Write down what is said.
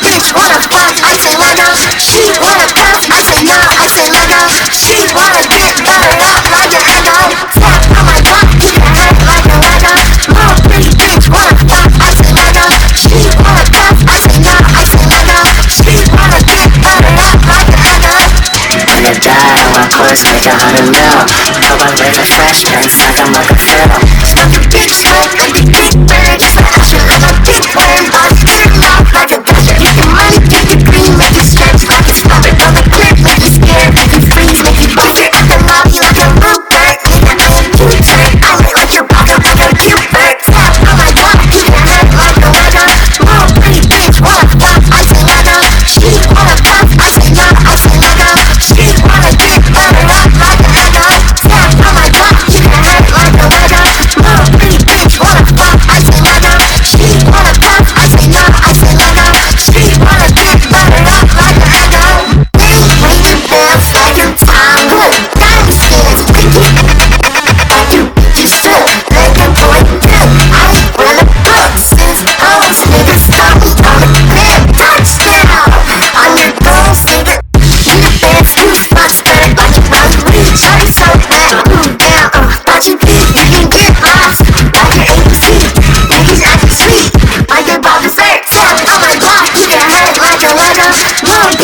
bitch wanna fuck, I say. She wanna I say I say. She wanna get up like my a Lego. Little bitch fuck, I say let go. She wanna I say no, I say let. She wanna get up like. When I die, my make a hundred mil. Nobody living fresh, turn second like a. Mom,